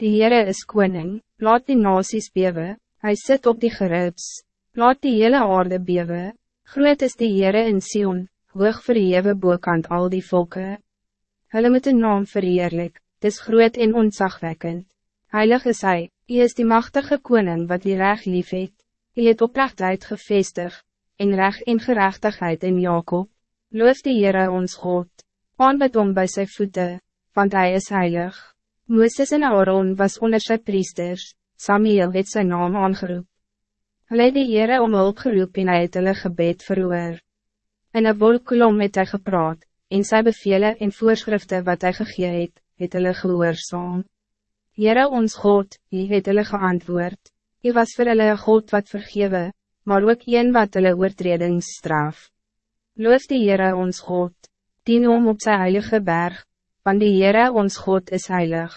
Die Heere is koning, laat die nasies bewe, hy sit op die geribs, laat die hele aarde bewe, groot is die Heere in Sion, hoog verhewe bokant al die volken. Hulle moet een naam verheerlik, dis groot en ontzagwekkend. Heilig is hy, hy is die machtige koning wat die reg lief het, hy het oprechtheid gevestig, en reg en gerechtigheid in Jacob. Loof die Heere ons God, aanbid om bij sy voeten, want hij is heilig. Mooses en Aaron was onder sy priesters, Samuel het zijn naam aangeroep. Hulle het die Heere om hulp geroep en hy het hulle gebed verhoor. In een wolkolom het hy gepraat, en sy bevele en voorschriften wat hij gegee het, het hulle gehoorzaam. Heere ons God, hy het hulle geantwoord, hy was vir hulle God wat vergewe, maar ook een wat hulle oortredings straf. Loof die Heere ons God, dien om op sy heilige berg, want die Heere ons God is heilig.